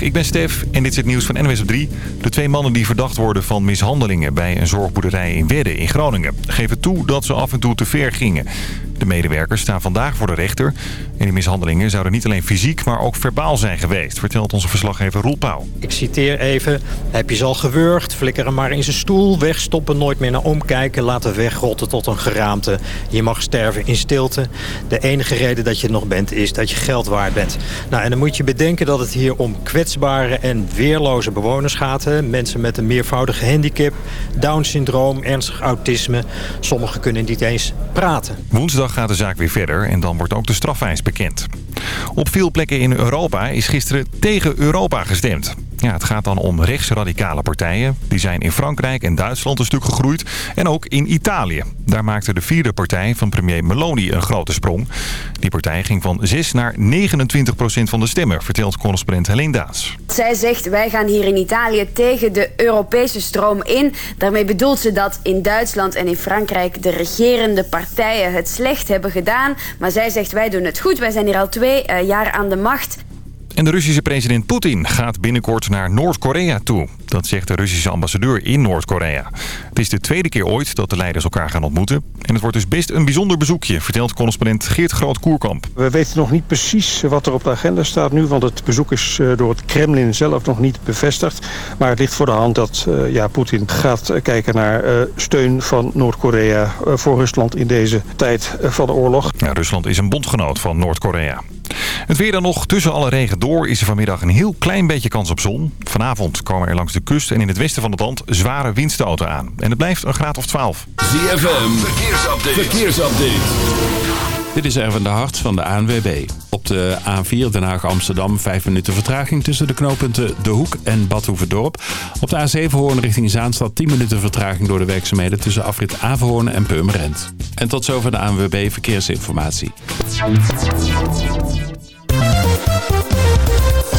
Ik ben Stef en dit is het nieuws van NWS op 3. De twee mannen die verdacht worden van mishandelingen bij een zorgboerderij in Wedde in Groningen... geven toe dat ze af en toe te ver gingen. De medewerkers staan vandaag voor de rechter. En die mishandelingen zouden niet alleen fysiek, maar ook verbaal zijn geweest... vertelt onze verslaggever Roel Pauw. Ik citeer even. Heb je ze al gewurgd? Flikker hem maar in zijn stoel. Wegstoppen, nooit meer naar omkijken. Laten wegrotten tot een geraamte. Je mag sterven in stilte. De enige reden dat je nog bent, is dat je geld waard bent. Nou, en dan moet je bedenken dat het hier om kwetsbare en weerloze bewoners gaat. Hè? Mensen met een meervoudige handicap, Down-syndroom, ernstig autisme. Sommigen kunnen niet eens praten. Woensdag gaat de zaak weer verder en dan wordt ook de strafeis bekend. Op veel plekken in Europa is gisteren tegen Europa gestemd. Ja, het gaat dan om rechtsradicale partijen. Die zijn in Frankrijk en Duitsland een stuk gegroeid. En ook in Italië. Daar maakte de vierde partij van premier Meloni een grote sprong. Die partij ging van 6 naar 29 procent van de stemmen, vertelt correspondent Helene Daas. Zij zegt, wij gaan hier in Italië tegen de Europese stroom in. Daarmee bedoelt ze dat in Duitsland en in Frankrijk de regerende partijen het slecht hebben gedaan. Maar zij zegt, wij doen het goed. Wij zijn hier al twee uh, jaar aan de macht. En de Russische president Poetin gaat binnenkort naar Noord-Korea toe. Dat zegt de Russische ambassadeur in Noord-Korea. Het is de tweede keer ooit dat de leiders elkaar gaan ontmoeten. En het wordt dus best een bijzonder bezoekje, vertelt correspondent Geert Groot-Koerkamp. We weten nog niet precies wat er op de agenda staat nu... want het bezoek is eh, door het Kremlin zelf nog niet bevestigd. Maar het ligt voor de hand dat uh, ja, Poetin gaat kijken naar steun van Noord-Korea... voor Rusland in deze tijd van de oorlog. Ja, Rusland is een bondgenoot van Noord-Korea. Het weer dan nog. Tussen alle regen door is er vanmiddag een heel klein beetje kans op zon. Vanavond komen er langs de kust en in het westen van het land zware windstoten aan. En het blijft een graad of 12. ZFM, verkeersupdate. verkeersupdate. Dit is Erwin de Hart van de ANWB. Op de A4 Den Haag-Amsterdam 5 minuten vertraging tussen de knooppunten De Hoek en Badhoevedorp. Op de A7 Hoorn richting Zaanstad 10 minuten vertraging door de werkzaamheden tussen afrit Averhoorn en Purmerend. En tot zover de ANWB Verkeersinformatie.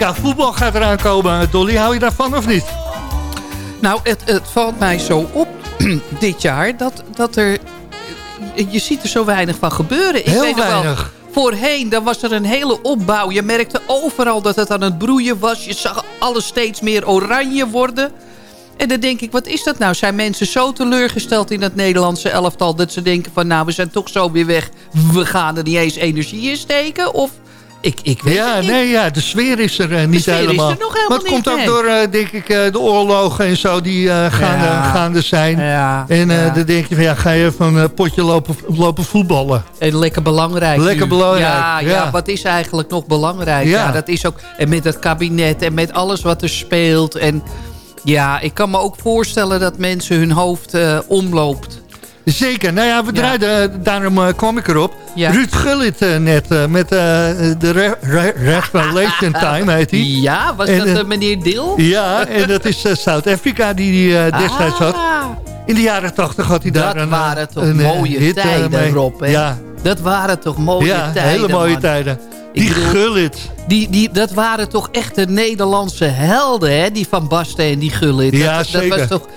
EK voetbal gaat eraan komen. Dolly, hou je daarvan of niet? Nou, het, het valt mij zo op dit jaar dat, dat er... Je ziet er zo weinig van gebeuren. Heel weet nog wel, weinig. voorheen dan was er een hele opbouw. Je merkte overal dat het aan het broeien was. Je zag alles steeds meer oranje worden. En dan denk ik, wat is dat nou? Zijn mensen zo teleurgesteld in het Nederlandse elftal... dat ze denken van, nou, we zijn toch zo weer weg. We gaan er niet eens energie in steken? Of, ik, ik weet Ja, het niet. nee, ja, de sfeer is er eh, niet sfeer is er helemaal. nog helemaal maar het komt niet, ook nee. door, eh, denk ik, eh, de oorlogen en zo die eh, gaande, Ja. gaande zijn. Ja, en eh, ja. dan denk je van, ja, ga je even een potje lopen, lopen voetballen. En lekker belangrijk. Lekker nu. belangrijk, Ja, ja. ja. wat is eigenlijk nog belangrijk? Ja. Ja. dat is ook. En met het kabinet en met alles wat er speelt. En ja, ik kan me ook voorstellen dat mensen hun hoofd eh, omloopt. Zeker. Nou ja, we draaiden, eh, daarom eh, kwam ik erop. Ja. Ruud Gullit eh, net met de re re Revelation Time heet hij. Ja, was En, dat meneer Dil? Ja, en dat is Zuid-Afrika die die eh, destijds had. Ah, In de jaren tachtig had hij daar dat een, waren eh, toch een, mooie hit, tijden. Rob. Hè? Ja, Dat waren toch mooie ja tijden, hele mooie man. tijden. Die bedoel- Gullit. Die, die, dat waren toch echt de Nederlandse helden, hè? Die Van Basten en die Gullit. Ja, dat, zeker. dat was toch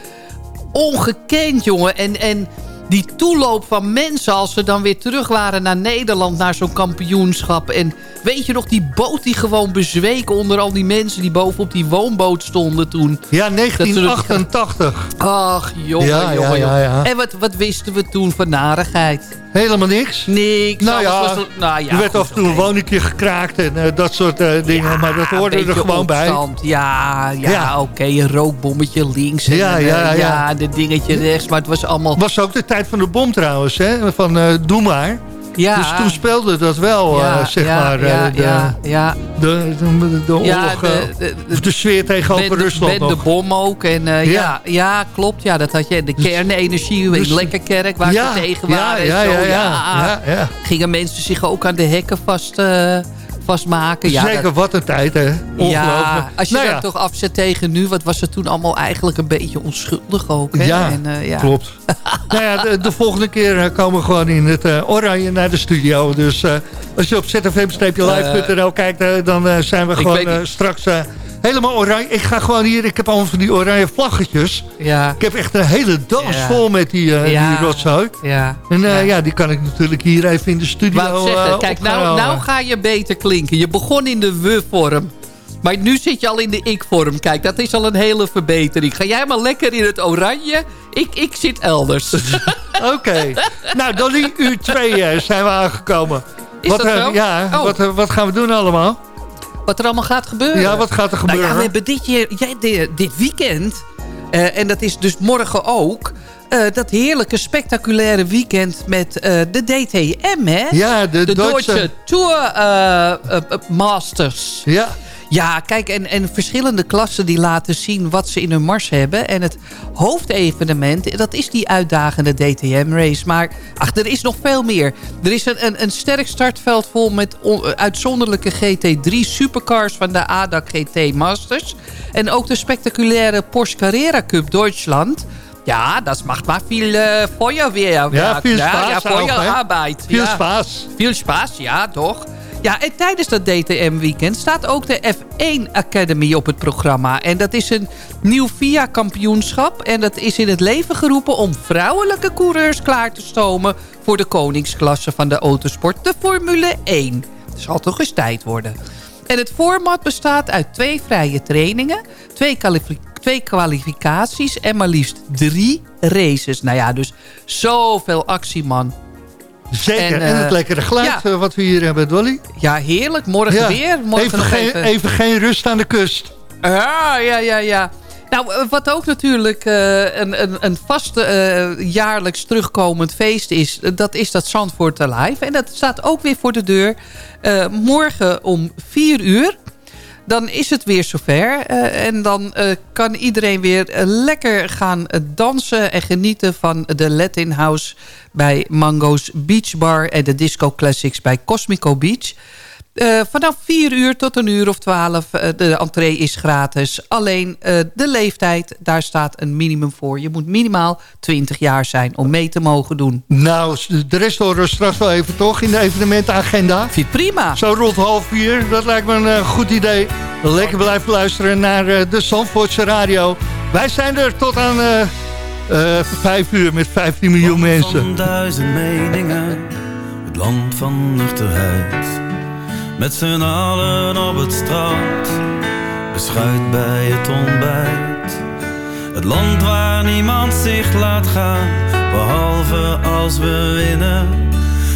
ongekend, jongen. En, en die toeloop van mensen als ze dan weer terug waren naar Nederland... naar zo'n kampioenschap. En weet je nog, die boot die gewoon bezweek onder al die mensen... die bovenop die woonboot stonden toen. Ja, Dat 1988. Ach, jongen, Ja, ja, jongen, ja. En wat, wat wisten we toen van narigheid? Helemaal niks. Niks. Nou ja, was- nou ja, er werd af en toe een woningje gekraakt en eh, dat soort eh, dingen. maar dat hoorde er gewoon bij. Ja, ja, Ja. oké. een rookbommetje links. En Ja, een, ja, eh, ja. een dingetje rechts. Maar het was allemaal... was ook de tijd van de bom trouwens, hè? van eh Doe maar. ja, Dus toen speelde dat wel, ja, eh, zeg ja, maar, eh, ja, de, ja, ja. de, de, de oorlog, de- de- sfeer tegenover Rusland ben de bom ook. En, Ja. ja. Klopt. Ja, dat had je. De kernenergie dus- in Lekkerkerk, waar ze tegen waren. ja, en zo. ja, ja, ja, ja. Gingen mensen zich ook aan de hekken vast, vastmaken. Ja, Zeker, dat- wat een tijd, hè? Ja, als je Nou dat ja, toch afzet tegen nu, wat was het toen allemaal eigenlijk een beetje onschuldig ook. Hè? Ja, en, eh, ja. klopt. nou ja, de, de volgende keer eh, komen we gewoon in het eh, oranje naar de studio. Dus als je op zfm-live.nl kijkt, dan zijn we gewoon straks helemaal oranje. Ik ga gewoon hier, ik heb allemaal van die oranje vlaggetjes. Ja, Ik heb echt een hele dans Ja. vol met die, eh Ja. die rotzooi. ja. En eh, ja. die kan ik natuurlijk hier even in de studio zeggen, eh, kijk, nou, nou ga je beter klinken. Je begon in de we-vorm. Maar nu zit je al in de ik-vorm. Kijk, dat is al een hele verbetering. Ga jij maar lekker in het oranje. Ik, ik zit elders. Oké. nou, Dolly, uur 2 zijn we aangekomen. Is wat, dat zo? Ja, Oh. wat, wat gaan we doen allemaal? Wat er allemaal gaat gebeuren. Ja, wat gaat er Nou gebeuren? ja, we hebben dit, jaar, jij, dit, weekend... eh, en dat is dus morgen ook... eh, dat heerlijke, spectaculaire weekend met eh, de DTM, hè? Ja, de. Deutsche Tour Masters. Ja, Ja, kijk, en, en verschillende klassen die laten zien wat ze in hun mars hebben. En het hoofdevenement, dat is die uitdagende DTM-race. Maar ach, er is nog veel meer. Er is een, een, een sterk startveld vol met on- uitzonderlijke GT3 supercars van de ADAC GT Masters. En ook de spectaculaire Porsche Carrera Cup Duitsland. Ja, dat macht maar veel uh, Feuerwehr. Ja, veel spaas ja, Feuerarbeit. Veel ja. Veel spaas, ja, toch? Ja, en tijdens dat DTM-weekend staat ook de F1 Academy op het programma. En dat is een nieuw VIA-kampioenschap. En dat is in het leven geroepen om vrouwelijke coureurs klaar te stomen... voor de koningsklasse van de autosport, de Formule 1. Het zal toch eens tijd worden. En het format bestaat uit twee vrije trainingen... twee twee kwalificaties en maar liefst drie races. Nou ja, dus zoveel actie, man. Zeker, en, en het uh, lekkere geluid ja. uh, wat we hier hebben, Dolly. Ja, heerlijk. Morgen Ja. weer. Morgen even, nog geen, even. even geen rust aan de kust. Ja, ja, ja, ja. Nou, eh, wat ook natuurlijk eh, een, een, een vast eh, jaarlijks terugkomend feest is... eh, dat is dat Zandvoort Alive. En dat staat ook weer voor de deur. Eh, morgen om 4 uur. Dan is het weer zover. Eh, en dan eh, kan iedereen weer eh, lekker gaan dansen... en genieten van de Latin House bij Mango's Beach Bar... en de Disco Classics bij Cosmico Beach... Eh, vanaf 4 uur tot een uur of 12. eh, de entree is gratis. Alleen eh, de leeftijd, daar staat een minimum voor. Je moet minimaal 20 jaar zijn om mee te mogen doen. Nou, de rest horen we straks wel even toch in de evenementenagenda. Vind prima. Zo rond half vier, dat lijkt me een goed idee. Lekker blijven luisteren naar eh, de Zandvoortse radio. Wij zijn er tot aan eh eh, vijf uur met 15 miljoen mensen. Van duizend meningen, het land van nuchterheid. Met z'n allen op het strand, beschuit bij het ontbijt. Het land waar niemand zich laat gaan, behalve als we winnen.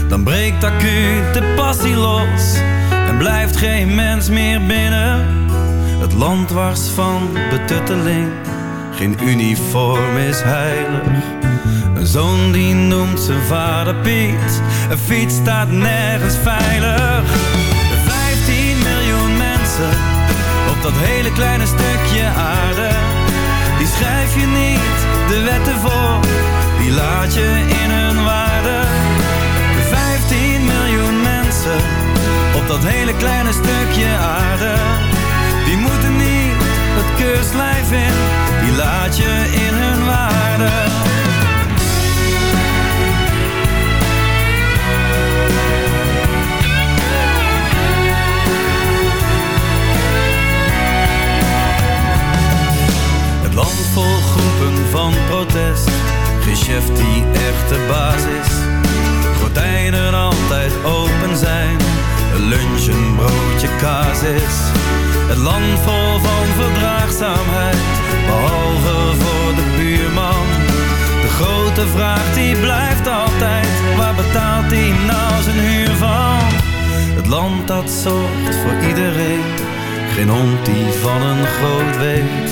Dan breekt acuut de passie los en blijft geen mens meer binnen. Het land wars van betutteling, geen uniform is heilig. Een zoon die noemt zijn vader Piet, een fiets staat nergens veilig. 15 miljoen mensen op dat hele kleine stukje aarde. Die schrijf je niet de wetten voor, die laat je in hun waarde. 15 miljoen mensen op dat hele kleine stukje aarde. Die moeten niet het keurslijf in, die laat je in hun waarde. Groepen van protest, geen chef die echt de baas is. Gordijnen altijd open zijn, een lunch, een broodje kaas is. Het land vol van verdraagzaamheid, behalve voor de buurman. De grote vraag die blijft altijd, waar betaalt hij nou zijn huur van? Het land dat zorgt voor iedereen, geen hond die van een groot weet.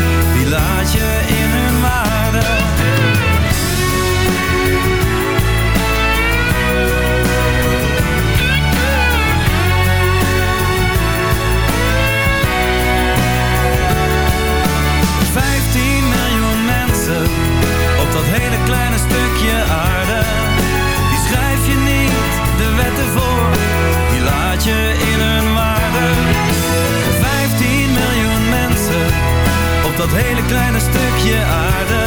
dat hele kleine stukje aarde.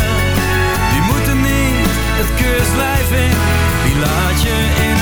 Die moeten niet het keurslijf in, die laat je in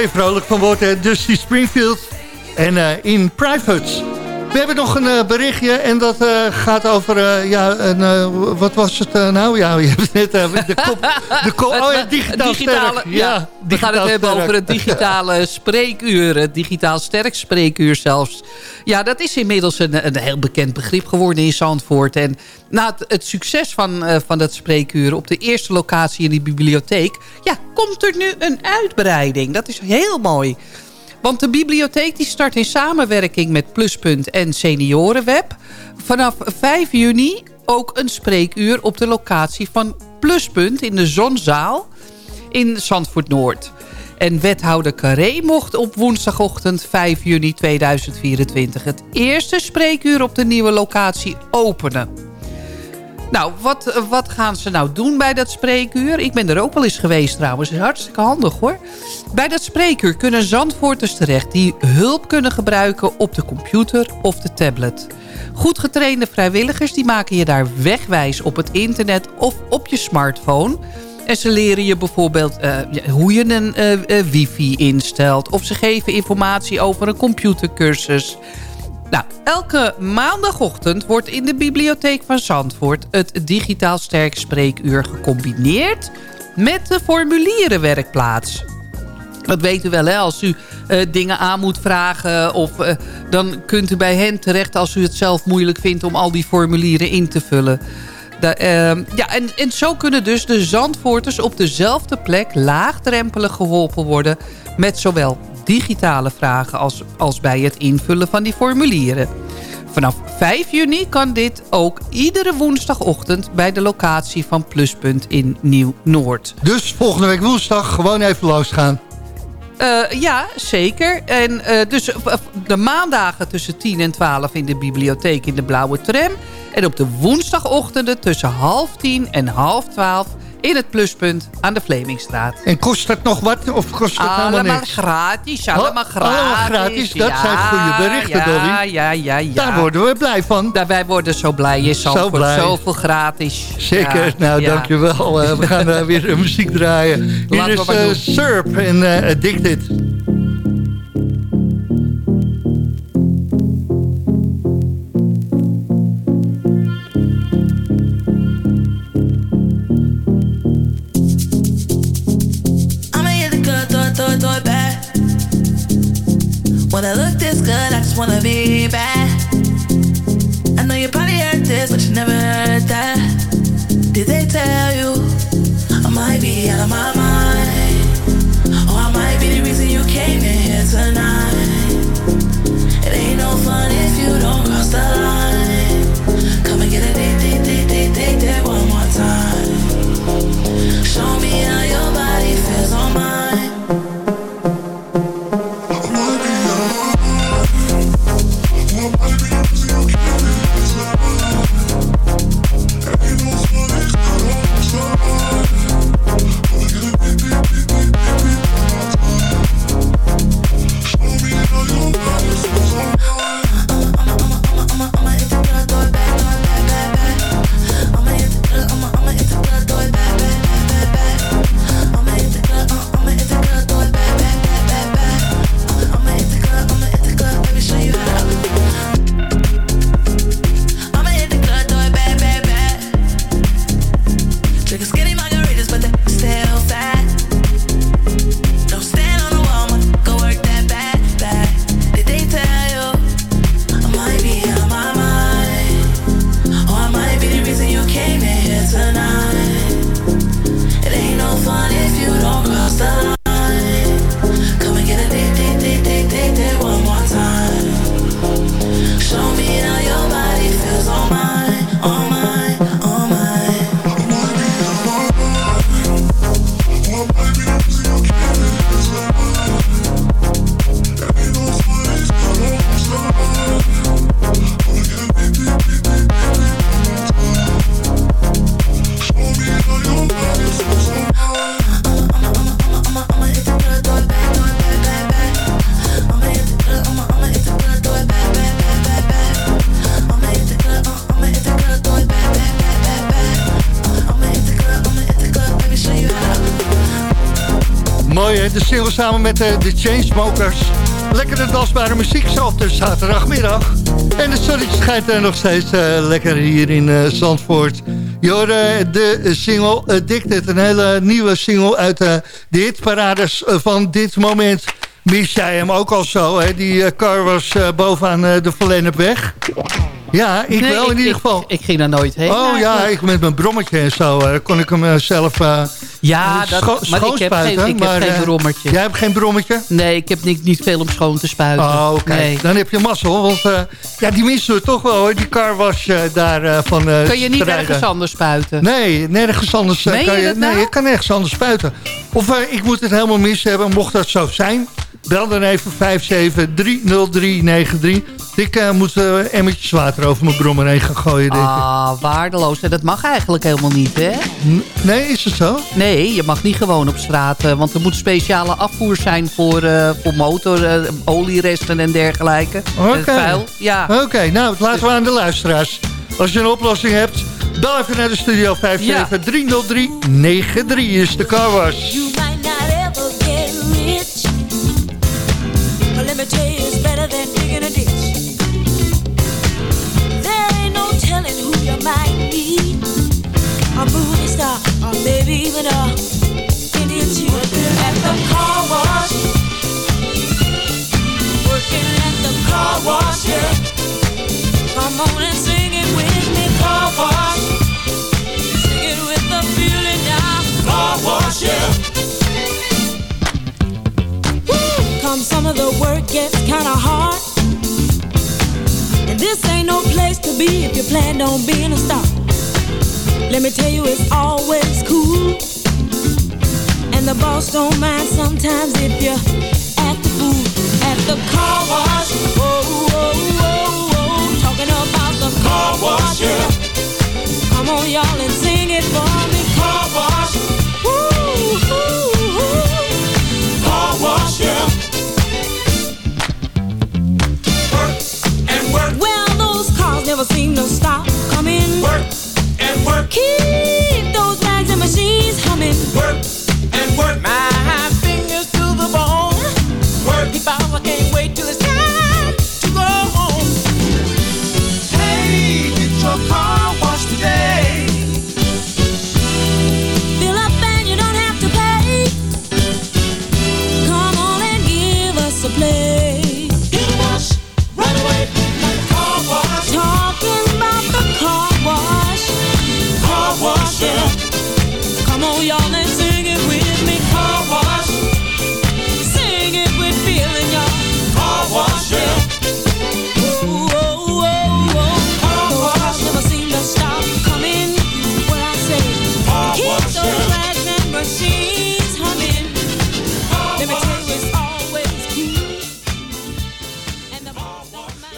waar je vrolijk van wordt, hè? Dusty Springfield en eh, In Private. We hebben nog een eh, berichtje en dat eh, gaat over, ja, een, wat was het nou? Ja, je hebt net de kop, de kop, oh ja, digitaal digitale, sterk. ja, we gaan het hebben sterk. over het digitale spreekuur. Het digitaal sterk spreekuur zelfs. Ja, dat is inmiddels een, een heel bekend begrip geworden in Zandvoort. En na het, het succes van, eh, van dat spreekuur op de eerste locatie in die bibliotheek... ja, komt er nu een uitbreiding. Dat is heel mooi. Want de bibliotheek die start in samenwerking met Pluspunt en Seniorenweb. Vanaf 5 juni ook een spreekuur op de locatie van Pluspunt in de Zonzaal in Zandvoort Noord. En wethouder Carré mocht op woensdagochtend 5 juni 2024... het eerste spreekuur op de nieuwe locatie openen. Nou, wat, wat gaan ze nou doen bij dat spreekuur? Ik ben er ook wel eens geweest trouwens. Is hartstikke handig hoor. Bij dat spreekuur kunnen Zandvoorters terecht... die hulp kunnen gebruiken op de computer of de tablet. Goed getrainde vrijwilligers die maken je daar wegwijs op het internet of op je smartphone... En ze leren je bijvoorbeeld eh, hoe je een eh, eh, wifi instelt. Of ze geven informatie over een computercursus. Nou, elke maandagochtend wordt in de bibliotheek van Zandvoort... het digitaal sterk spreekuur gecombineerd met de formulierenwerkplaats. Dat weet u wel, hè? Als u dingen aan moet vragen... Of, dan kunt u bij hen terecht als u het zelf moeilijk vindt... om al die formulieren in te vullen. Da- ehm, ja, en, en zo kunnen dus de Zandvoorters op dezelfde plek... laagdrempelig geholpen worden... met zowel digitale vragen als, als bij het invullen van die formulieren. Vanaf 5 juni kan dit ook iedere woensdagochtend... bij de locatie van Pluspunt in Nieuw-Noord. Dus volgende week woensdag gewoon even langs gaan. Eh, ja, zeker. En eh, dus eh, de maandagen tussen 10 en 12 in de bibliotheek in de blauwe tram. En op de woensdagochtenden tussen half 10 en half 12 in het pluspunt aan de Vlemingstraat. En kost dat nog wat of kost dat Allemaal niks? gratis, allemaal gratis. allemaal gratis, dat Ja, zijn goede berichten, ja, Dolly. Ja, ja, ja. Daar worden we blij van. Daar, wij worden zo blij. Je Zo zo blij. Zoveel gratis. Zeker, Ja, nou dankjewel. Eh, we gaan eh, weer muziek draaien. Hier Laten we is doen. Surp en Addicted. This good, I just wanna be bad. I know you probably heard this, but you never heard that. Did they tell you I might be out of my mind? Or I might be the reason you came in here tonight. It ain't no fun if you don't cross the line. Come and get a date, date, date, date, date, date one more time. Show me de single samen met eh, de Chainsmokers. Lekkere dansbare muziek zo op de zaterdagmiddag. En het zonnetje schijnt er nog steeds eh, lekker hier in eh, Zandvoort. Je de single Addicted, een hele nieuwe single uit de hitparades van dit moment. Mis jij hem ook al zo, hè? Die car was bovenaan de Verlenepweg. Ja, ik Nee, wel in ik- ieder geval. Ik ging daar nooit heen. Oh ja, ik met mijn brommetje en zo kon ik hem zelf Ja, scho- dat, maar ik heb geen, ik heb maar, geen eh, brommetje. Jij hebt geen brommetje? Nee, ik heb niet, niet veel om schoon te spuiten. Oh, oké. Nee. Dan heb je mazzel. Want eh, ja, die missen we toch wel hoor. Die car was eh, daar eh, van Kun je niet ergens anders spuiten? Nee, nergens anders kan je nou? Nee, je kan nergens anders spuiten. Of ik moet het helemaal mis hebben. Mocht dat zo zijn, bel dan even 5730393. Het Ik eh, moet eh, emmertjes water over mijn brommer heen gaan gooien, denk ik. Ah, waardeloos. En dat mag eigenlijk helemaal niet, hè? N- Nee, is het zo? Nee, je mag niet gewoon op straat. eh, want er moet speciale afvoer zijn voor, eh, voor motor, olieresten en dergelijke. Oké. Het vuil. Ja. Oké, nou, laten we aan de luisteraars. Als je een oplossing hebt, bel even naar de studio 5730393 is de car wash. A movie star, or maybe even a Indian chief. Working at the car wash. Working at the car wash, yeah. Come on and sing it with me, car wash. Sing it with the feeling now. Car wash, yeah. Come some of the work gets kinda hard. And this ain't no place to be if you plan on being a star. Let me tell you, it's always cool. And the boss don't mind sometimes if you act the fool at the car wash. Whoa, whoa, whoa, whoa. Talking about the car wash, yeah. Come on, y'all, and sing it for me. Car wash. Car wash, yeah. and work Well, those cars never seem to stop coming. Work work Keep those rags and machines humming. Work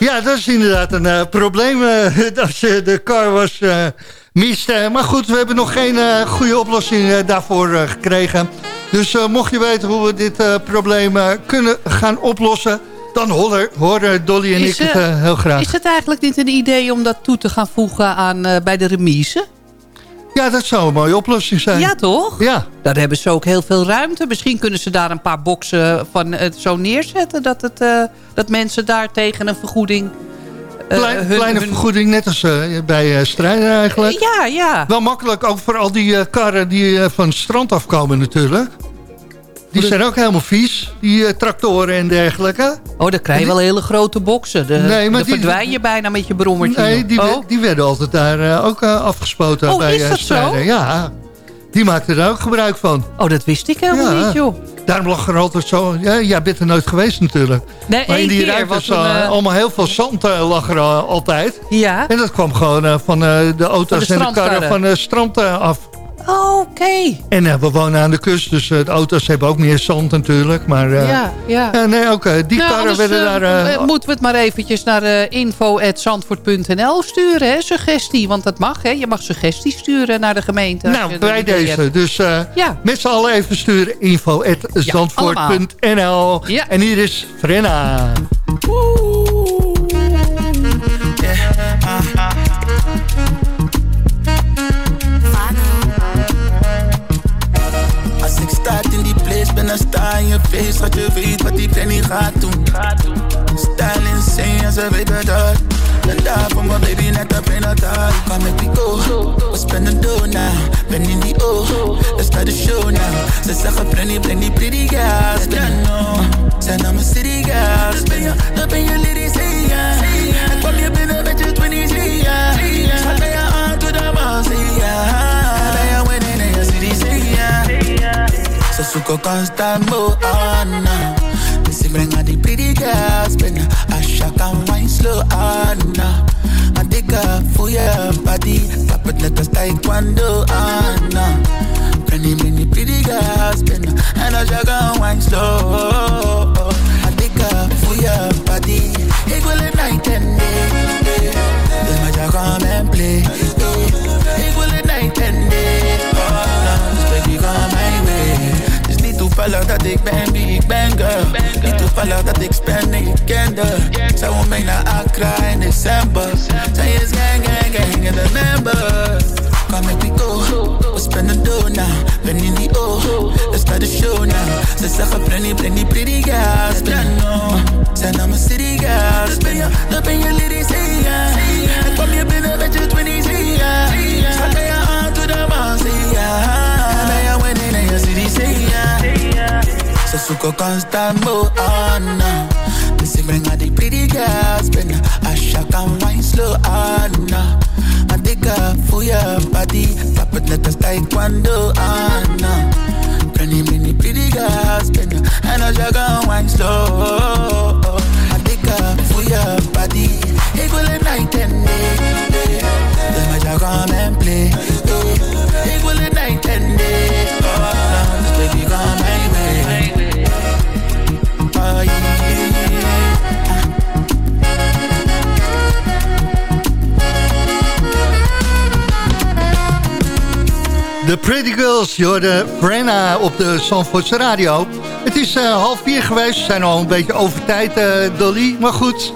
Ja, dat is inderdaad een eh, probleem eh, als je de car was eh, mist. maar goed, we hebben nog geen goede oplossing daarvoor gekregen. Dus mocht je weten hoe we dit probleem kunnen gaan oplossen... dan horen, horen Dolly en Is, ik het heel graag. Is het eigenlijk niet een idee om dat toe te gaan voegen aan, bij de remise? Ja, dat zou een mooie oplossing zijn. Ja, toch? Ja, Daar hebben ze ook heel veel ruimte. Misschien kunnen ze daar een paar boksen van eh, zo neerzetten... Dat, het, eh, dat mensen daar tegen een vergoeding... Klein- hun- kleine hun- vergoeding, net als eh, bij strijden eigenlijk. Ja, ja. Wel makkelijk, ook voor al die karren die van het strand afkomen natuurlijk. Die zijn ook helemaal vies, die eh, tractoren en dergelijke. Oh, dan krijg je wel hele grote boksen. De, Nee, maar dan die- verdwijn je bijna met je brommertje. Nee, die, oh. die werden altijd daar eh, ook eh, afgespoten Oh, bij is dat zo? Ja, die maakten er ook gebruik van. oh, dat wist ik helemaal Ja. niet, joh. Daarom lag er altijd zo... Ja, jij bent er nooit geweest natuurlijk. Nee, Maar in die ruimtes was een, allemaal heel veel zand lag er altijd. Ja, En dat kwam gewoon van de auto's Van de en de karren van het strand af. Oh, oké. En eh, we wonen aan de kust, dus eh, de auto's hebben ook meer zand natuurlijk. Maar eh, Ja, ja. nee, ook eh, die Nou, karren werden daar... moeten we het maar eventjes naar uh, info.zandvoort.nl sturen, hè? Suggestie, want dat mag, hè? Je mag suggesties sturen naar de gemeente. nou, bij deze. hebt. Dus eh, Ja. met z'n allen even sturen info.zandvoort.nl Ja. En hier is Frenna. Dan sta in je face Dat je weet wat er niet gaat doen. Style insane, en ze weten dat. Ben daar voor mijn baby, net op in het hart Come make me go, we spenden door now Ben in die oog, let's start the show now. Ze zeggen Brenny, breng die pretty girls. Ben no, zijn naar mijn city girls. Dus ben je, dan ben je lady, say En kwam je binnen met je 20, say ja. Schat ben je aan, doe de man, say So suko constant on now. Bring all the pretty girls, but I shock and wine slow on. I take up for your body, tap it like a taekwondo many pretty girls, shock and wine slow. I take body, equal night and day. Then my jack come and play, equal night and day. Oh, baby, come my way. En ik ben wie ik ben, girl. Niet toevallig dat ik spend, ik kende. Zij wil mee naar Accra in december. Zij is gang, gang, gang in the member. Come make we go. We spend the dough now. Ben in die O. Let's start the show now. Ze zeggen plenty, plenty pretty girls. Ja, no. Zijn namen city girls. Dus ben je, dan ben je lady, say ja. En kom je binnen met je 20, say ja. Schat je aan to the man, say ja. Ze zoeken constant more on now. Dus ik breng al die pretty girls binnen. Asha kan wine slow on now. I dig up voor je body. Tap het net als taekwondo on now. Plenty, plenty pretty girls binnen. En als je kan wine slow. I dig up voor je body. Ik wil een night and day. Dus met jou come and play. Ik wil een night and day. Oh, dus baby come my way. De Pretty Girls, je hoorde Brenna op de Zandvoortse radio. Het is eh, half vier geweest, we zijn al een beetje over tijd, eh, Dolly. Maar goed,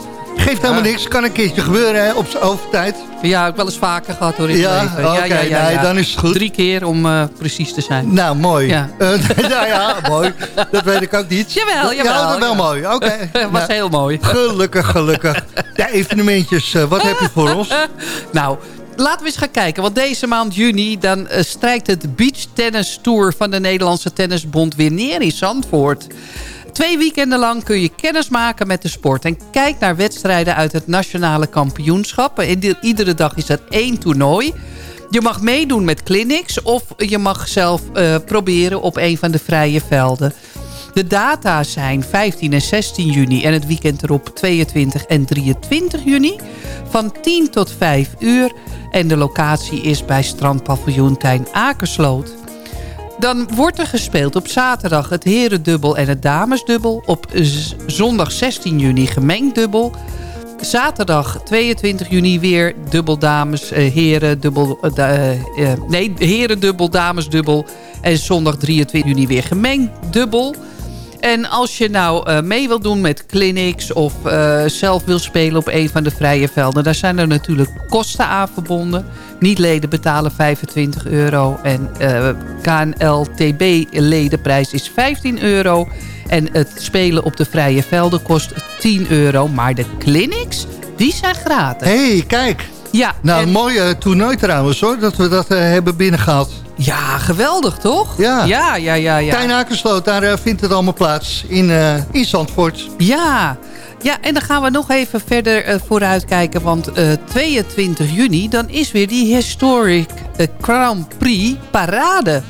geeft helemaal niks, kan een keertje gebeuren hè, op z'n overtijd. Ja, heb ik wel eens vaker gehad hoor in Ja, oké, nee, dan is het goed. Drie keer om eh, precies te zijn. Nou, mooi. Ja. Eh, nou ja, mooi. Dat weet ik ook niet. Jawel, Ja, jawel. dat is wel ja. mooi. Oké. Het was heel mooi. Gelukkig, gelukkig. Ja, evenementjes, eh, wat heb je voor ons? Nou, laten we eens gaan kijken. Want deze maand juni dan strijkt het Beach Tennis Tour van de Nederlandse Tennisbond weer neer in Zandvoort. Twee weekenden lang kun je kennis maken met de sport. En kijk naar wedstrijden uit het nationale kampioenschap. Ieder- Iedere dag is er één toernooi. Je mag meedoen met clinics of je mag zelf eh, proberen op een van de vrije velden. De data zijn 15 en 16 juni en het weekend erop 22 en 23 juni. Van 10 tot 5 uur. En de locatie is bij strandpaviljoen Tijn Akersloot. Dan wordt er gespeeld op zaterdag het herendubbel en het damesdubbel. Op zondag 16 juni gemengd dubbel. Zaterdag 22 juni weer dubbel dames, eh, heren, dubbel, eh, eh, nee, heren dubbel, dames dubbel. En zondag 23 juni weer gemengd dubbel. En als je nou eh, mee wil doen met clinics of eh, zelf wil spelen op een van de vrije velden... daar zijn er natuurlijk kosten aan verbonden. Niet-leden betalen 25 euro en eh KNLTB-ledenprijs is 15 euro. En het spelen op de vrije velden kost 10 euro. Maar de clinics, die zijn gratis. Hey, kijk. Ja, Nou, en- een mooie toernooi trouwens hoor, dat we dat eh, hebben binnengehaald. ja, geweldig toch? Ja. Ja, ja, ja. ja. Tijn Akersloot, daar eh, vindt het allemaal plaats in, eh in Zandvoort. Ja. ja, en dan gaan we nog even verder eh, vooruitkijken. Want eh, 22 juni, dan is weer die Historic eh, Grand Prix parade.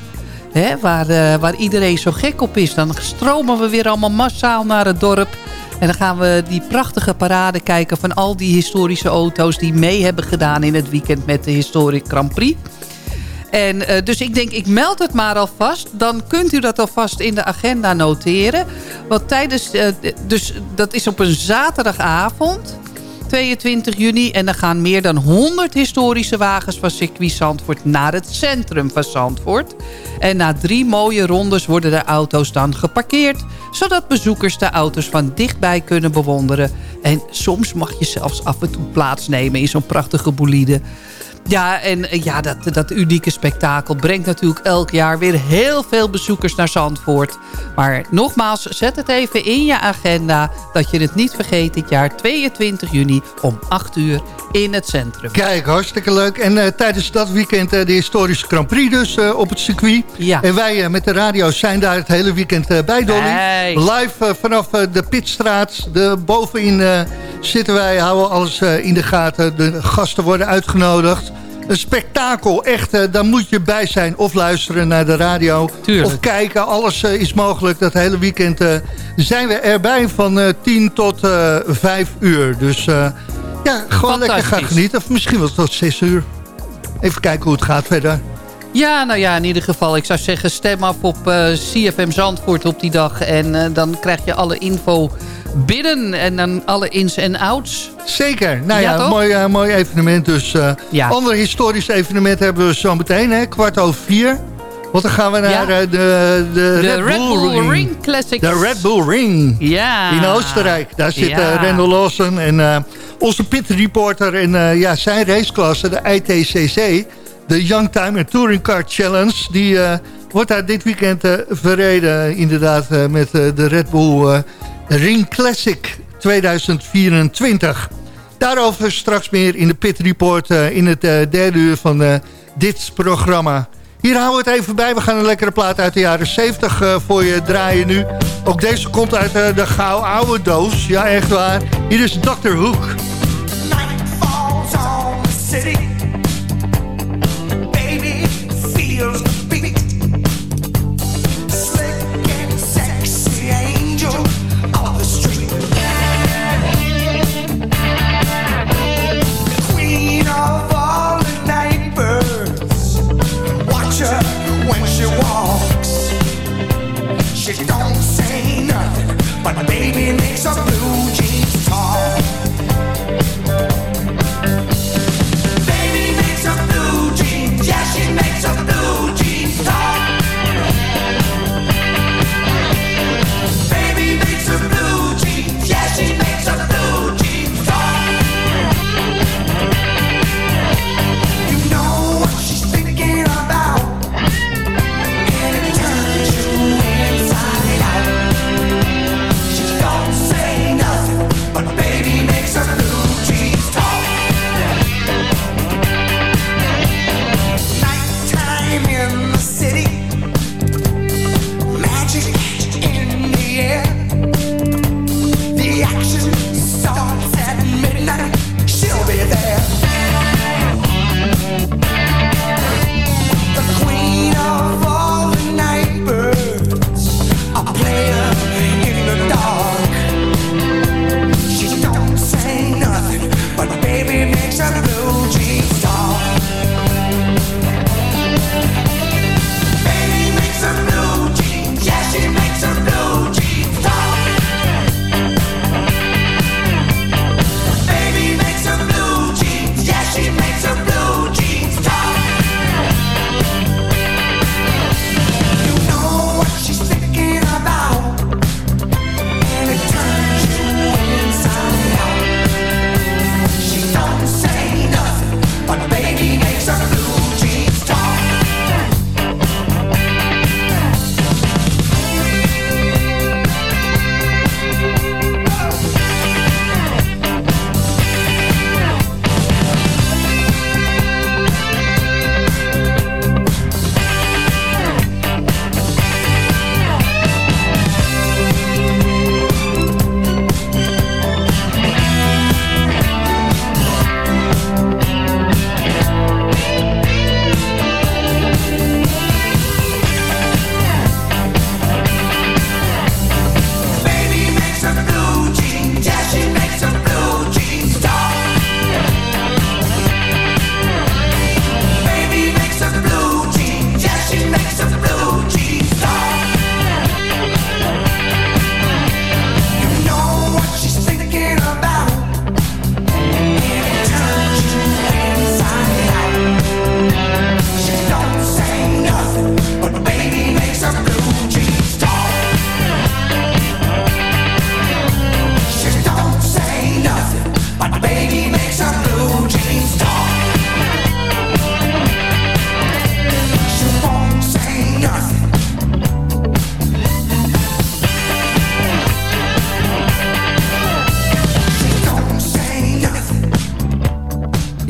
Hè, waar, eh, waar iedereen zo gek op is. Dan stromen we weer allemaal massaal naar het dorp. En dan gaan we die prachtige parade kijken van al die historische auto's... die mee hebben gedaan in het weekend met de Historic Grand Prix. En eh, dus ik denk, ik meld het maar alvast. Dan kunt u dat alvast in de agenda noteren. Want tijdens, eh, dus dat is op een zaterdagavond, 22 juni. En dan gaan meer dan 100 historische wagens van circuit Zandvoort naar het centrum van Zandvoort. En na drie mooie rondes worden de auto's dan geparkeerd. Zodat bezoekers de auto's van dichtbij kunnen bewonderen. En soms mag je zelfs af en toe plaatsnemen in zo'n prachtige bolide. Ja, en eh, ja, dat, dat unieke spektakel brengt natuurlijk elk jaar weer heel veel bezoekers naar Zandvoort. Maar nogmaals, zet het even in je agenda dat je het niet vergeet dit jaar 22 juni om 8 uur in het centrum. Kijk, hartstikke leuk. En eh, tijdens dat weekend eh, de historische Grand Prix dus op het circuit. Ja. En wij met de radio zijn daar het hele weekend bij, Dolly. Live vanaf de Pitstraat. De, bovenin zitten wij, houden alles in de gaten. De gasten worden uitgenodigd. Een spektakel, echt, eh, daar moet je bij zijn. Of luisteren naar de radio. Tuurlijk. Of kijken, alles eh, is mogelijk. Dat hele weekend eh, zijn we erbij van eh 10 tot eh 5 uur. Dus ja, gewoon lekker gaan genieten. Of misschien wel tot 6 uur. Even kijken hoe het gaat verder. Ja, nou ja, in ieder geval. Ik zou zeggen, stem af op CFM Zandvoort op die dag. En dan krijg je alle info binnen. En dan alle ins en outs. Zeker. Nou Ja, mooi, eh, mooi evenement. Dus eh Ja. ander historisch evenement hebben we zo meteen. Hè, kwart over vier. Want dan gaan we naar Ja. eh, de, de, De Red, Red Bull, Bull Ring Classics. De Red Bull Ring. Ja. In Oostenrijk. Daar zit Ja. Randall Lawson en onze pit reporter en ja, zijn raceklasse, de ITCC, de Youngtimer Touring Car Challenge, die wordt daar dit weekend verreden inderdaad met de Red Bull Ring Classic 2024. Daarover straks meer in de pit report eh, in het eh, derde uur van eh, dit programma. Hier houden we het even bij. We gaan een lekkere plaat uit de jaren 70 eh, voor je draaien nu. Ook deze komt uit de gauw oude doos. Ja, echt waar. Hier is Dr. Hook. falls on the city. She don't say nothing, but baby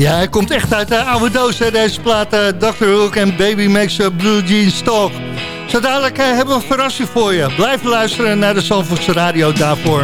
Hij komt echt uit de oude doos, hè, deze plaat. eh, Dr. Hook en Baby Makes a Blue Jeans Talk. Zo dadelijk eh, hebben we een verrassing voor je. Blijf luisteren naar de Zandvoortse Radio daarvoor.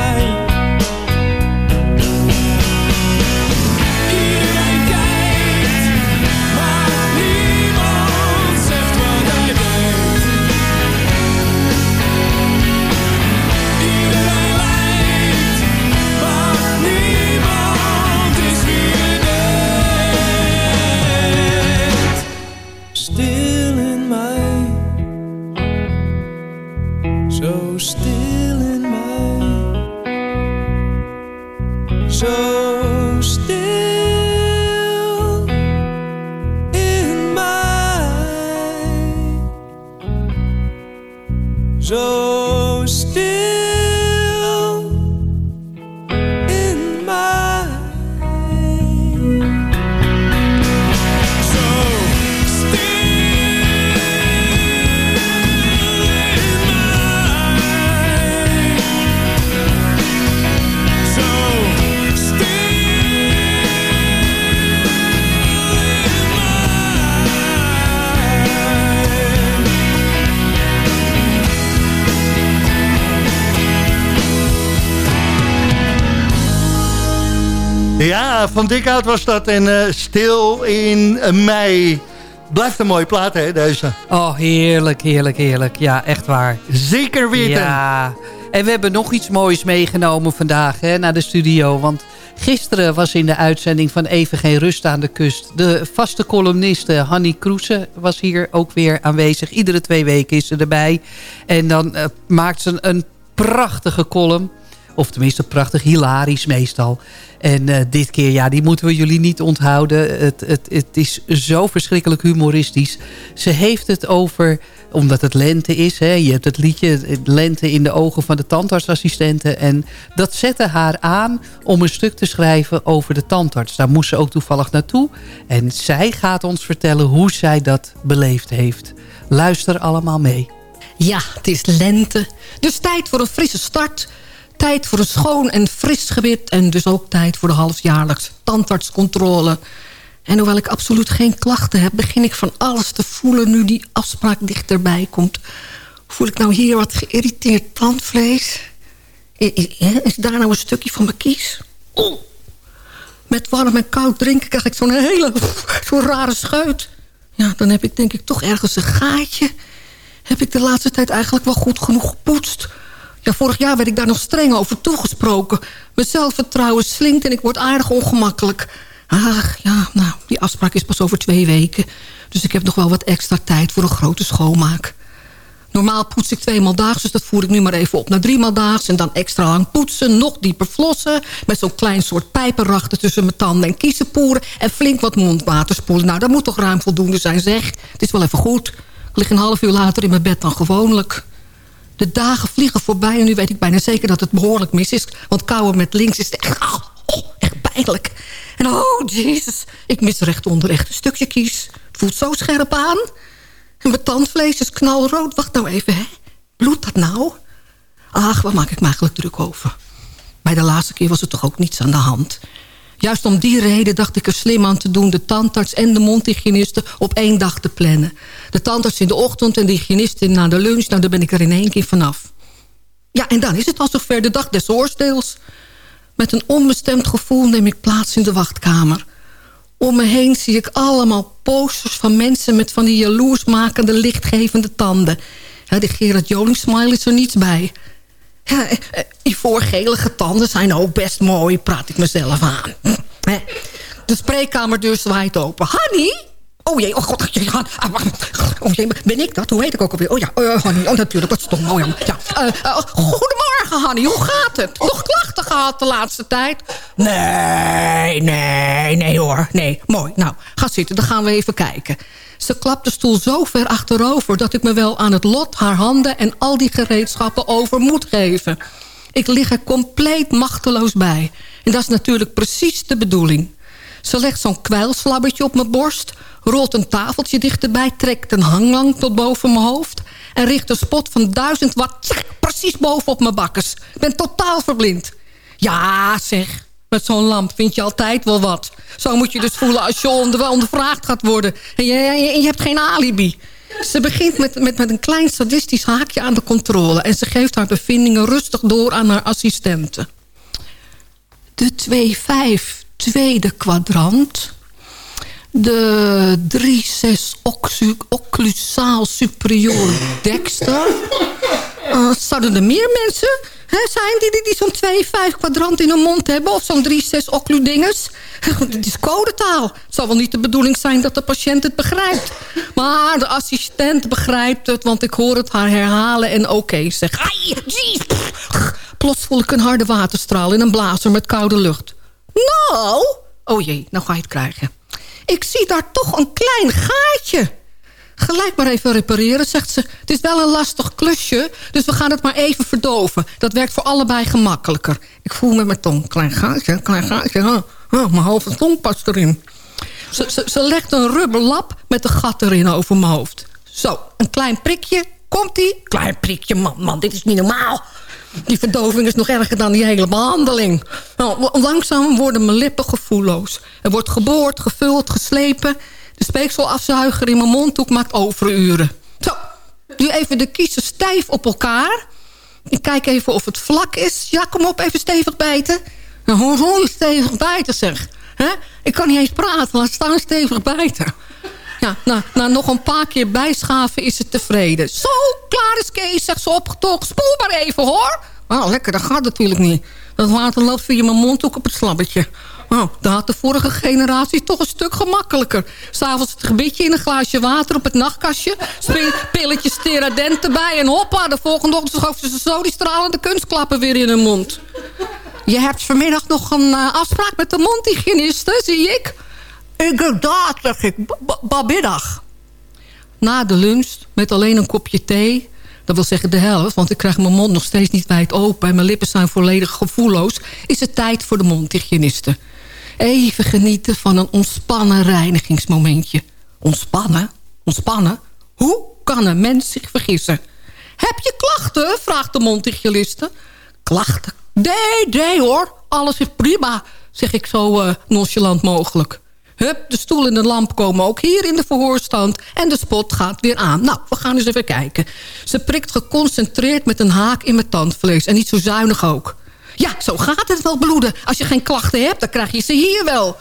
Zo van Dikhout was dat en eh, Stil in mei. Blijft een mooie plaat, hè, deze? Oh, heerlijk, heerlijk, heerlijk. Ja, echt waar. Zeker weten. Ja. En we hebben nog iets moois meegenomen vandaag hè, naar de studio. Want gisteren was in de uitzending van Even Geen Rust aan de Kust... de vaste columniste Hanny Kroese was hier ook weer aanwezig. Iedere twee weken is ze erbij. En dan eh, maakt ze een prachtige column. Of tenminste prachtig, hilarisch meestal. En eh, dit keer, ja, die moeten we jullie niet onthouden. Het, het, het is zo verschrikkelijk humoristisch. Ze heeft het over, omdat het lente is... Hè, je hebt het liedje Lente in de ogen van de tandartsassistenten... en dat zette haar aan om een stuk te schrijven over de tandarts. Daar moest ze ook toevallig naartoe. En zij gaat ons vertellen hoe zij dat beleefd heeft. Luister allemaal mee. Ja, het is lente. Dus tijd voor een frisse start. Tijd voor een schoon en fris gebit. En dus ook tijd voor de halfjaarlijks tandartscontrole. En hoewel ik absoluut geen klachten heb... begin ik van alles te voelen nu die afspraak dichterbij komt. Voel ik nou hier wat geïrriteerd tandvlees? Is daar nou een stukje van mijn kies? Oeh. Met warm en koud drinken krijg ik zo'n hele... zo'n rare scheut. Ja, dan heb ik denk ik toch ergens een gaatje. Heb ik de laatste tijd eigenlijk wel goed genoeg gepoetst? Ja, vorig jaar werd ik daar nog streng over toegesproken. Mijn zelfvertrouwen slinkt en ik word aardig ongemakkelijk. Ach, ja, nou, die afspraak is pas over twee weken. Dus ik heb nog wel wat extra tijd voor een grote schoonmaak. Normaal poets ik tweemaal daags, dus dat voer ik nu maar even op naar driemaal daags. En dan extra lang poetsen, nog dieper flossen. Met zo'n klein soort pijpenrachten tussen mijn tanden en kiezenpoeren. En flink wat mondwater spoelen. Nou, dat moet toch ruim voldoende zijn, zeg. Het is wel even goed. Ik lig een half uur later in mijn bed dan gewoonlijk. De dagen vliegen voorbij en nu weet ik bijna zeker dat het behoorlijk mis is. Want kouwen met links is echt, oh, oh, echt pijnlijk. En oh, jezus, ik mis recht onder echt een stukje kies. Voelt zo scherp aan. En mijn tandvlees is knalrood. Wacht nou even, hè. Bloedt dat nou? Ach, waar maak ik me eigenlijk druk over? Bij de laatste keer was er toch ook niets aan de hand. Juist om die reden dacht ik er slim aan te doen... de tandarts en de mondhygiëniste op één dag te plannen. De tandarts in de ochtend en de hygiëniste na de lunch... nou, daar ben ik er in één keer vanaf. Ja, en dan is het al zover de dag des oordeels. Met een onbestemd gevoel neem ik plaats in de wachtkamer. Om me heen zie ik allemaal posters van mensen... met van die jaloersmakende, lichtgevende tanden. De Gerard Joling smile is er niets bij... Eh, eh, ivoorgelige tanden zijn ook best mooi, praat ik mezelf aan. Hè. De spreekkamerdeur zwaait open. Hanny? Oh jee, oh god, Han- ah, wacht. oh jee, ben ik dat? Hoe heet ik ook alweer? Oh ja, eh, Hanny, oh natuurlijk, wat stom. Oh ja, ja. Eh, eh, goedemorgen, Hanny, hoe gaat het? Nog klachten gehad de laatste tijd? Nee, nee, nee hoor, nee, mooi. Nou, ga zitten, dan gaan we even kijken. Ze klapt de stoel zo ver achterover... dat ik me wel aan het lot, haar handen en al die gereedschappen over moet geven. Ik lig er compleet machteloos bij. En dat is natuurlijk precies de bedoeling. Ze legt zo'n kwijlslabbertje op mijn borst... rolt een tafeltje dichterbij, trekt een hanglang tot boven mijn hoofd... en richt een spot van 1000 watt precies bovenop mijn bakkes. Ik ben totaal verblind. Ja, zeg, met zo'n lamp vind je altijd wel wat. Zo moet je dus voelen als je onder, ondervraagd gaat worden. En je, je, je hebt geen alibi. Ze begint met, met, met een klein sadistisch haakje aan de controle... en ze geeft haar bevindingen rustig door aan haar assistenten. De 2-5, tweede kwadrant. De 3-6 occlu- occlusaal superior dexter. Eh, zouden er meer mensen hè, zijn die, die, die zo'n 2-5 kwadrant in hun mond hebben? Of zo'n 3-6 occludinges? Het is codetaal. Het zal wel niet de bedoeling zijn dat de patiënt het begrijpt. Maar de assistent begrijpt het, want ik hoor het haar herhalen en oké zeg. Ai. Plots voel ik een harde waterstraal in een blazer met koude lucht. Nou, oh jee, nou ga je het krijgen. Ik zie daar toch een klein gaatje. Gelijk maar even repareren, zegt ze. Het is wel een lastig klusje, dus we gaan het maar even verdoven. Dat werkt voor allebei gemakkelijker. Ik voel met mijn tong. Klein gaatje, klein gaatje. Mijn halve tong past erin. Ze, ze, ze legt een rubberlap met een gat erin over mijn hoofd. Zo, een klein prikje. Komt-ie? Klein prikje, man, man, dit is niet normaal. Die verdoving is nog erger dan die hele behandeling. Nou, langzaam worden mijn lippen gevoelloos. Er wordt geboord, gevuld, geslepen. De speekselafzuiger in mijn mondhoek maakt overuren. Zo, nu even de kiezen stijf op elkaar. Ik kijk even of het vlak is. Ja, kom op, even stevig bijten. Nou, hoor je stevig bijten, zeg. Ik kan niet eens praten, laat staan stevig bijten. Ja, na, nog een paar keer bijschaven is ze tevreden. Zo, klaar is Kees, zegt ze opgetogen. Spoel maar even, hoor. Nou, lekker, dat gaat natuurlijk niet. Dat water loopt via mijn mondhoek op het slabbetje. Nou, dat had de vorige generatie toch een stuk gemakkelijker. S'avonds het gebitje in een glaasje water op het nachtkastje. Speel, pilletjes Teradent erbij en hoppa. De volgende ochtend schoof ze zo die stralende kunstklappen weer in hun mond. Je hebt vanmiddag nog een eh, afspraak met de mondhygiëniste, zie ik. Inderdaad, zeg ik. Babiddag. Na de lunch, met alleen een kopje thee... dat wil zeggen de helft, want ik krijg mijn mond nog steeds niet wijd open... en mijn lippen zijn volledig gevoelloos... is het tijd voor de mondhygiëniste. Even genieten van een ontspannen reinigingsmomentje. Ontspannen? Ontspannen? Hoe kan een mens zich vergissen? Heb je klachten? vraagt de mondhygiëniste. Klachten? Nee, nee hoor. Alles is prima, zeg ik zo eh, nonchalant mogelijk. Hup, de stoel en de lamp komen ook hier in de verhoorstand... en de spot gaat weer aan. Nou, we gaan eens even kijken. Ze prikt geconcentreerd met een haak in mijn tandvlees... en niet zo zuinig ook. Ja, zo gaat het wel bloeden. Als je geen klachten hebt, dan krijg je ze hier wel.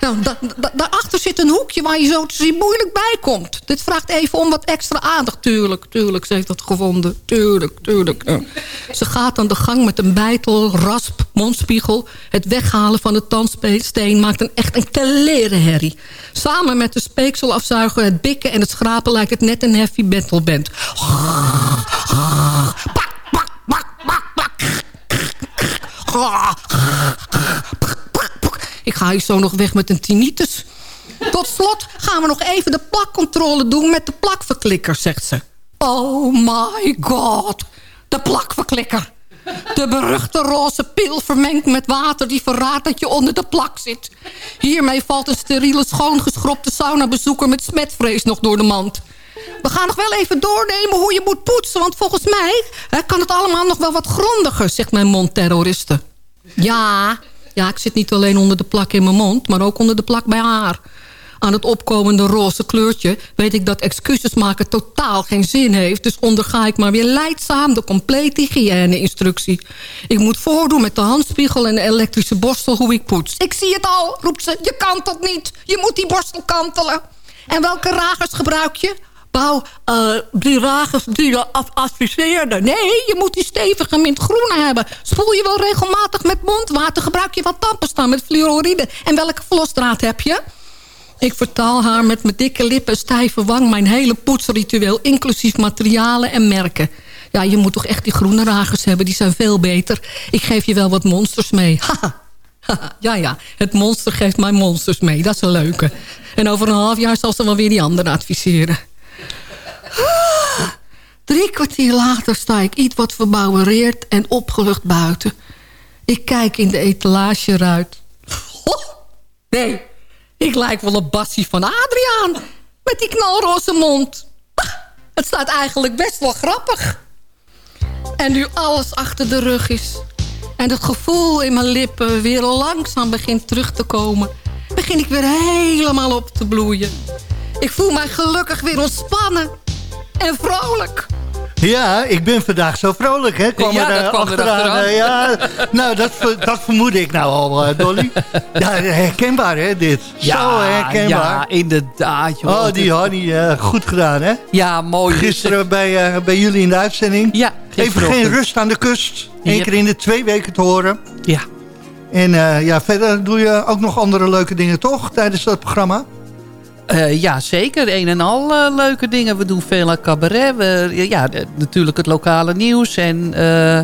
Nou, da, da- daarachter zit een hoekje waar je zo te moeilijk bij komt. Dit vraagt even om wat extra aandacht. Tuurlijk, tuurlijk, ze heeft dat gevonden. Tuurlijk, tuurlijk. Ze gaat aan de gang met een bijtel, rasp, mondspiegel. Het weghalen van de tandsteen maakt een echt een klerenherrie. Samen met de speekselafzuiger, het bikken en het schrapen... lijkt het net een heavy metal band. Ik ga hier zo nog weg met een tinnitus. Tot slot gaan we nog even de plakcontrole doen met de plakverklikker, zegt ze. Oh my god, de plakverklikker. De beruchte roze pil vermengd met water die verraadt dat je onder de plak zit. Hiermee valt een steriele schoongeschropte saunabezoeker met smetvrees nog door de mand. We gaan nog wel even doornemen hoe je moet poetsen... want volgens mij kan het allemaal nog wel wat grondiger... zegt mijn mondterroriste. Ja, ja, ik zit niet alleen onder de plak in mijn mond... maar ook onder de plak bij haar. Aan het opkomende roze kleurtje weet ik dat excuses maken totaal geen zin heeft. Dus onderga ik maar weer leidzaam de complete hygiëne-instructie. Ik moet voordoen met de handspiegel en de elektrische borstel hoe ik poets. Ik zie het al, roept ze. Je kantelt niet. Je moet die borstel kantelen. En welke ragers gebruik je? Bouw, eh, die die je af adviseerden. Nee, je moet die stevige mintgroene hebben. Spoel je wel regelmatig met mondwater? Gebruik je wat tandpasta met fluoride? En welke vlosdraad heb je? Ik vertaal haar met mijn dikke lippen en stijve wang... mijn hele poetsritueel, inclusief materialen en merken. Ja, je moet toch echt die groene ragers hebben, die zijn veel beter. Ik geef je wel wat monsters mee. Haha. Ja, ja, het monster geeft mij monsters mee. Dat is een leuke. En over een half jaar zal ze wel weer die andere adviseren. Drie kwartier later sta ik iets wat verbouwereerd en opgelucht buiten. Ik kijk in de etalage eruit. Oh, nee, ik lijk wel een bassie van Adriaan. Met die knalroze mond. Ah, Het staat eigenlijk best wel grappig. En nu alles achter de rug is... en het gevoel in mijn lippen weer langzaam begint terug te komen... begin ik weer helemaal op te bloeien. Ik voel mij gelukkig weer ontspannen en vrolijk. Ja, ik ben vandaag zo vrolijk, hè? Kwam Ja, er, dat eh, er achteraan. eh, ja, nou, dat, dat vermoed ik nou al, eh, Dolly. Ja, herkenbaar, hè, dit. zo herkenbaar. Ja, inderdaad. Joh. Oh, die Hanny, eh, goed gedaan, hè? Ja, mooi. Gisteren bij, bij jullie in de uitzending. Ja, Even geen rust aan de kust. Eén Yep. keer in de twee weken te horen. Ja. En ja, verder doe je ook nog andere leuke dingen, toch? Tijdens dat programma? Eh, ja, zeker. Een en al eh, leuke dingen. We doen veel aan cabaret. We, ja, de- natuurlijk het lokale nieuws. En eh,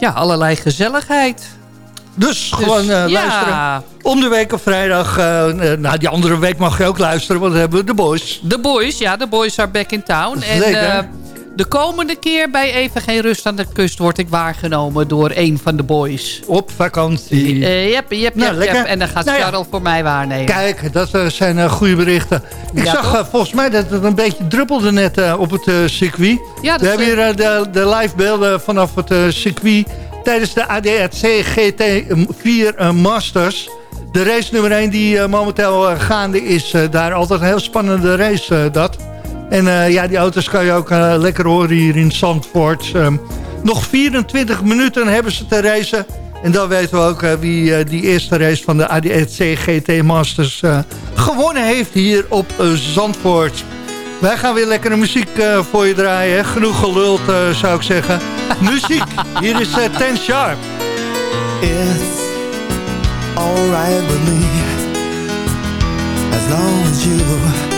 ja, allerlei gezelligheid. Dus gewoon eh, ja. luisteren. Om de week op vrijdag. eh, eh, nou, die andere week mag je ook luisteren, want dan hebben we de boys. De boys, ja, de boys are back in town. En eh, de komende keer bij Even Geen Rust aan de Kust... word ik waargenomen door een van de boys. Op vakantie. Eh jep, jep, Nou, lekker. jep. En dan gaat Nou ja. Voor mij waarnemen. Kijk, dat eh, zijn eh, goede berichten. Ik Ja, zag toch? eh, volgens mij dat het een beetje druppelde net op het circuit. Ja, dat We hebben hier de, de live beelden vanaf het circuit... tijdens de ADAC GT4 eh, Masters. De race nummer 1 die momenteel gaande is. daar altijd een heel spannende race, dat. En eh, ja, die auto's kan je ook eh, lekker horen hier in Zandvoort. Ehm, nog 24 minuten hebben ze te racen. En dan weten we ook eh, wie die eerste race van de ADAC GT Masters gewonnen heeft hier op Zandvoort. Wij gaan weer lekkere muziek voor je draaien. Genoeg geluld, zou ik zeggen. muziek, hier is Ten Sharp. It's alright with me as long as you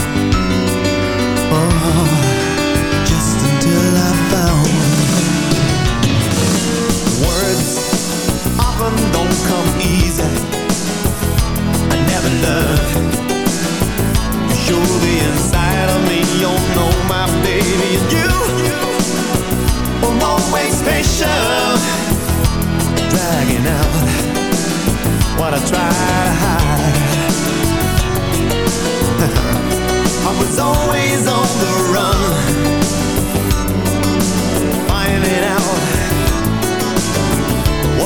come easy. I never show the inside of me you know my baby. And you always patient dragging out what I try to hide. I was always on the run, finding out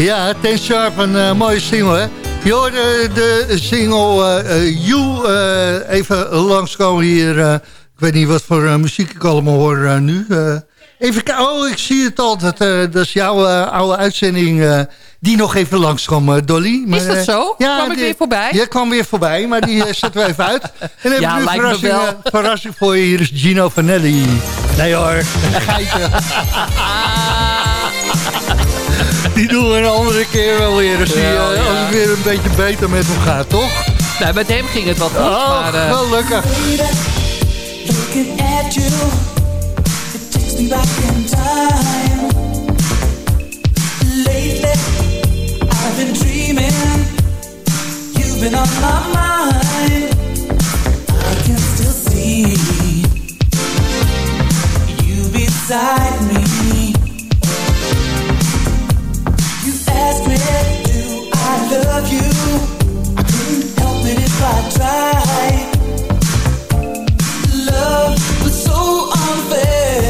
Ja, Ten Sharp, een eh, mooie single, hè? Je hoorde de single eh, eh, You eh, even langskomen hier. ik weet niet wat voor muziek ik allemaal hoor nu. Even kijken. Oh, ik zie het al. Dat, dat is jouw oude uitzending die nog even langskwam, Dolly. Is dat zo? Kwam ik die- weer voorbij? Je kwam weer voorbij, maar die zetten we even uit. En dan heb Ja, nu lijkt verrassing, wel. verrassing voor je. Hier is Gino Vanelli. Nee hoor, een geitje. Die doen we een andere keer wel weer. Als, als het weer een beetje beter met hem gaat, toch? Nou, met hem ging het wel goed, Oh, maar... eh, gelukkig. Looking at you, it takes me back in time. Lately, I've been dreaming. You've been on my mind. I can still see you beside me. Love was so unfair.